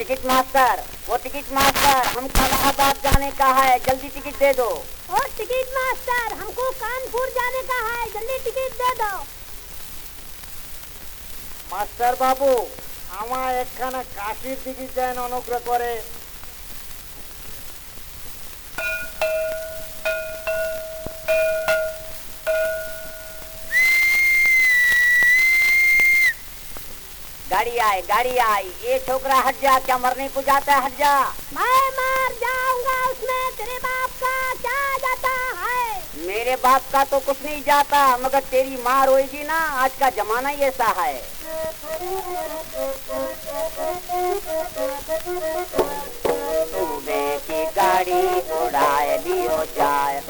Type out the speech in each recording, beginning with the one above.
Ticket master वो ticket master हमको इलाहाबाद जाने का है। जल्दी टिकट दे दो। और टिकट मास्टर हमको कानपुर जाने का है। जल्दी टिकट दे दो। मास्टर बाबू हमारे एक खाना काशी टिकट दें अनुग्रह करे। गाड़ी आए गाड़ी आई ये छोकरा हट जा क्या मरने को जाता है हट जा मैं मार जाऊँगा उसमें तेरे बाप का क्या जाता है? मेरे बाप का तो कुछ नहीं जाता मगर तेरी मार होएगी ना आज का जमाना ही ऐसा है। सुबह की गाड़ी उड़ाए लियो जाए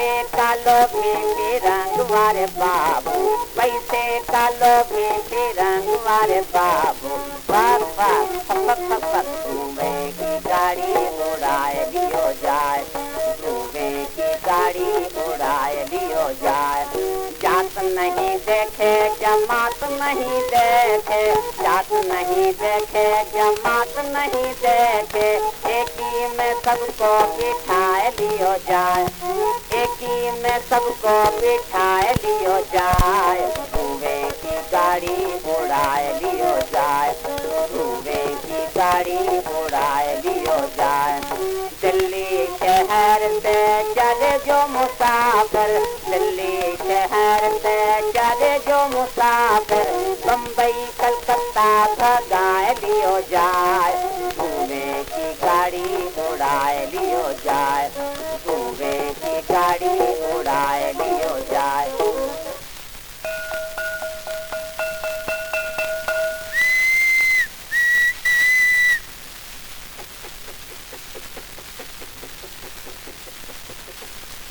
पैसे का लोगे रंग वारे बाबू। पैसे का लोगे रंग वारे बाबू। बाप बाप पक पक पक सुबह की गाड़ी उड़ाए, लियो जाए। सुबह की गाड़ी उड़ाए, लियो जाए। जात नहीं देखे, जमात नहीं देखे। जात नहीं देखे, जमात नहीं देखे। एक में सबको बिठाए, लियो जाए। ही में सबको बिठाए, लियो जाए। सुबह की गाड़ी उड़ाए, लियो जाए। सुबह की गाड़ी उड़ाए, लियो जाए। दिल्ली शहर से चले जो मुसाफिर। दिल्ली शहर से चले जो मुसाफिर। बम्बई, कलकत्ता भगाए, लियो जाए। सुबह की गाड़ी उड़ाए, लियो जाए।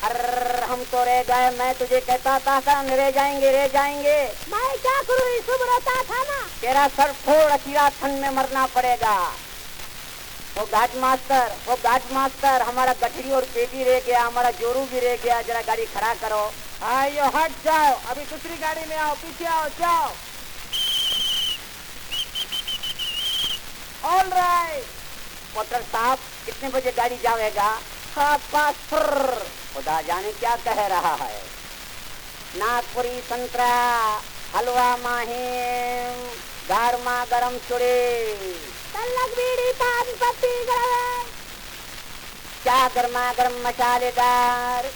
हम तो रह गए मैं तुझे कहता था हम रह जाएँगे रह जाएँगे। मैं क्या करूँ शुभ रहता था ना तेरा सर फोड़ अखीरा ठंड में मरना पड़ेगा। वो गार्ड मास्टर वो गार्ड मास्टर हमारा गठरी और पेटी रह गया हमारा जोरू भी रह गया। जरा गाड़ी खड़ा करो। आइयो हट जाओ। अभी दूसरी गाड़ी में आओ पीछे आओ जाओ। ऑल राइट मोटर साहब कितने बजे गाड़ी जाएगा हाथ पास। खुदा जाने क्या कह रहा है। नागपुरी संतरा हलवा माहे गारमा गरम चुड़ी। तल्लक बीड़ी पान पत्ती गड़बड़ क्या गर्मा गर्म मसालेदार